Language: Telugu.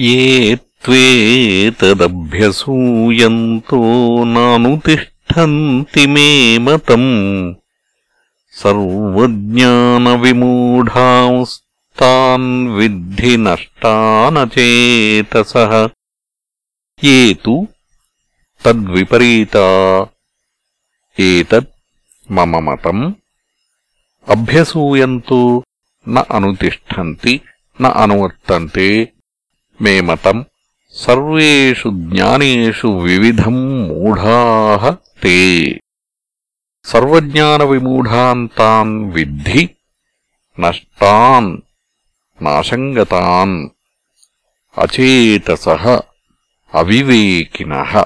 ये त्वेतदभ्यसूयन्तो नानुतिष्ठन्ति मे मतम् सर्वज्ञानविमूढांस्तान् विद्धि नष्टानचेतसः ये तु तद्विपरीता एतत् मम मतम् अभ्यसूयन्तो न अनुतिष्ठन्ति न अनुवर्तन्ते మే మతం సర్వు జ్ఞానేషు వివిధం మూఢా తే. సర్వజ్ఞాన విమూఢాంతాన్ విద్ధి నష్టాన్ నాశంగతాన్ అచేతస అవివేకినః.